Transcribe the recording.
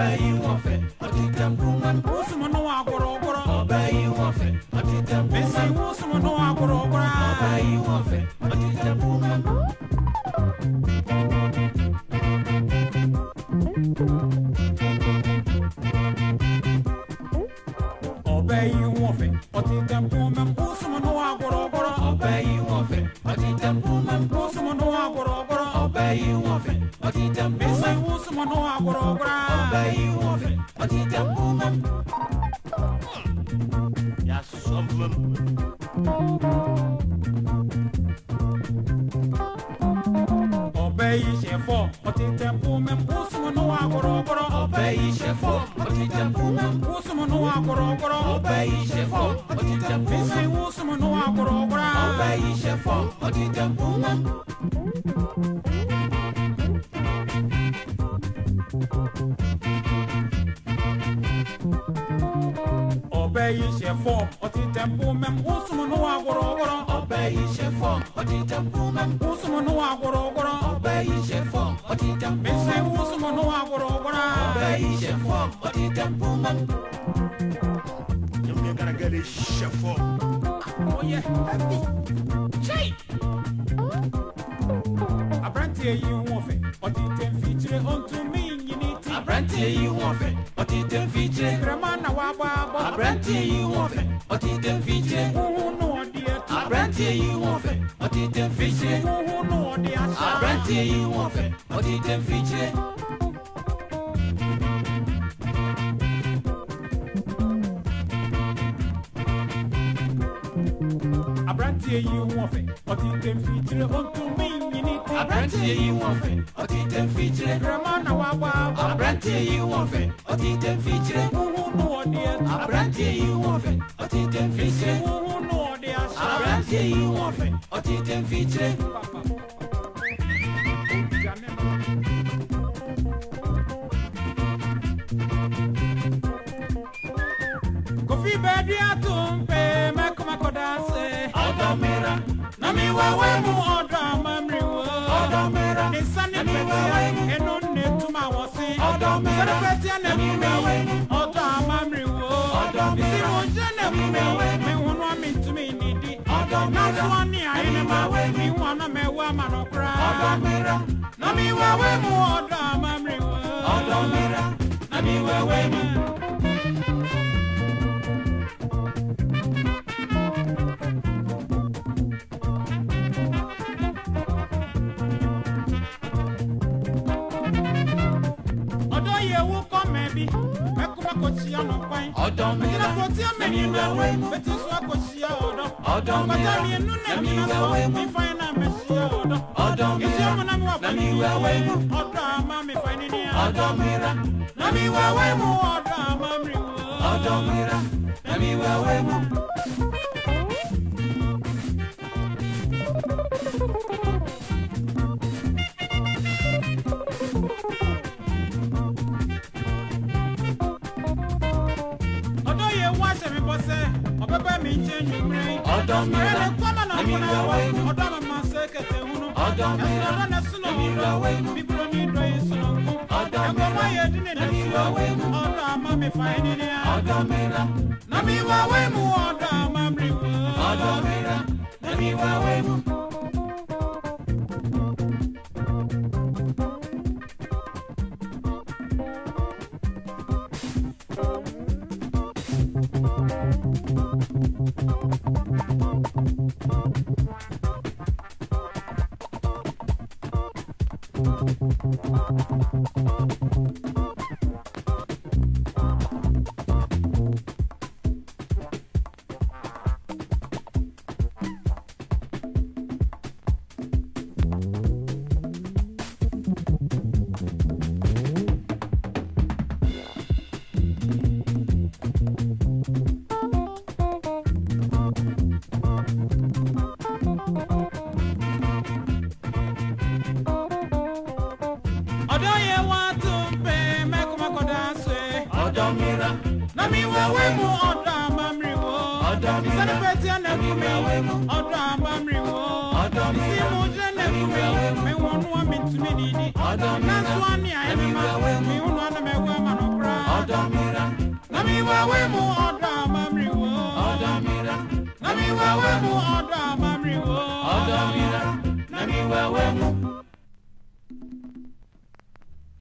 ọbẹ̀yìn wọ́n fẹ́ ọ̀dìdẹ̀ nkúmọ́ ní. wọ́n sùnmọ́ náà wà gbọ́rọ̀ gbọ́rọ̀. ọbẹ̀yìn wọ́n fẹ́ ọ̀dìdẹ̀ nkúmọ́ ní. bẹ́sẹ̀ wọ́n sùnmọ́ náà wà gbọ́rọ̀ gbọ́rọ̀. ọbẹ̀yìn wọ́n fẹ́ ọ̀dìdẹ̀ nkúmọ́ ní. ọbẹ̀yìn wọ́n fẹ́ ọ̀dìdẹ̀ nkúmọ́ ní. wọ́n sùnmọ́ náà mono agoro gura bayi ofe ati tambuma ya somma obeyi shefo ati tambuma busu mono agoro gura obeyi shefo ati tambuma busu mono agoro gura obeyi shefo ati tambuma busu mono agoro gura obeyi shefo ati tambuma yɛ fɔm ɔti tɛm bu mɛm o sumu nu wa wɔrɔ wɔrɔ. ɔbɛ y'i se fɔm ɔti tɛm bu mɛm o sumu nu wa wɔrɔ wɔrɔ. ɔbɛ y'i se fɔm ɔti tɛm bu mɛm mɛ se o sumu nu wa wɔrɔ wɔrɔ. ɔbɛ y'i se fɔm ɔti tɛm bu mɛm. nyɔnkɛ kana gɛlɛ sɛ fɔ. o yɛ ɛbi cɛyi. aberanteɛ ɔti tɛ nfidie. Grandma na wa bɔ abɔ. Aberanteɛ yi wɔn fɛ, ɔti tɛ nfidie. Huhu na ɔdi ɛtu. Aberanteɛ yi wɔn fɛ, ɔti tɛ nfidie. Huhu na ɔdi ahyɛ. Aberanteɛ yi wɔn fɛ, ɔti tɛ nfidie. aberanteɛ yi wɔn fɛ ɔti ntɛm fikyire ɔntumi nyini tɛ aberanteɛ yi wɔn fɛ ɔti ntɛm fikyire grandma na wabɔ abranteɛ yi wɔn fɛ ɔti tɛ mfikyire huhu no ɔdeɛ abranteɛ yi wɔn fɛ ɔti tɛ mfikyire huhu no ɔde ahyɛ abranteɛ yi wɔn fɛ ɔti tɛ mfikyire. kofi bɛɛdi ato mpe mɛkoma kɔda se. ɔdɔ mera na mi wɛwɛ mu ɔdɔ amamiri wo. ɔdɔ mera nisani pɛtɛ ɛnu. What a question, and you know it. Oh, Tom, I'm reward. Oh, Tom, na see, what's your name? Me want me to me, needy. Oh, Tom, we more, Tom, I'm reward. Oh, Tom, Mira. we ewu kɔ mɛ bi mɛkura ko tia nɔ kwan mi ko ni na we beti sua ko nu na mi na mi fa na na mi wa ni mi fa ni ni na mi wa we mu ɔdɔ mi na mi wa we mu. mi tse nyumire. ọdọ mi la emi la wa inu. ọdọ mi ma se kete hunu. ọdọ mi la ẹgbẹrún ne sunu. emi la wa inu. bibiro ni dɔ ye sunu kun. ọdọ mi la ẹgbẹrún ye dini ne sunu. emi la wa inu. ọdọ a ma mi fa ye nini ya. ọdọ mi la. na mi wa wa inu. ọdọ a ma mi wa. ọdọ mi la. na mi wa wa inu. Thank you. ọdọ yẹ tó ń bẹ mẹkọmọkọ dáṣẹ. ọdọ mìíràn. na mi wá wé mu ọdọ àmàmìrì wo. ọdọ mìíràn. sani pẹ tí a nà mi ọdọ àmàmìrì wo. ọdọ mìíràn. sí mo jẹ nà kú mi mi wọn nù wọn mi túmí nìyí. ọdọ mìíràn. náà sọ ni àyè mi ma mi hùn wọn nà mẹ wọ àmà nà kúrà. ọdọ mìíràn. na mi wá wé mu ọdọ àmàmìrì wo. ọdọ mìíràn. na mi wá wé mu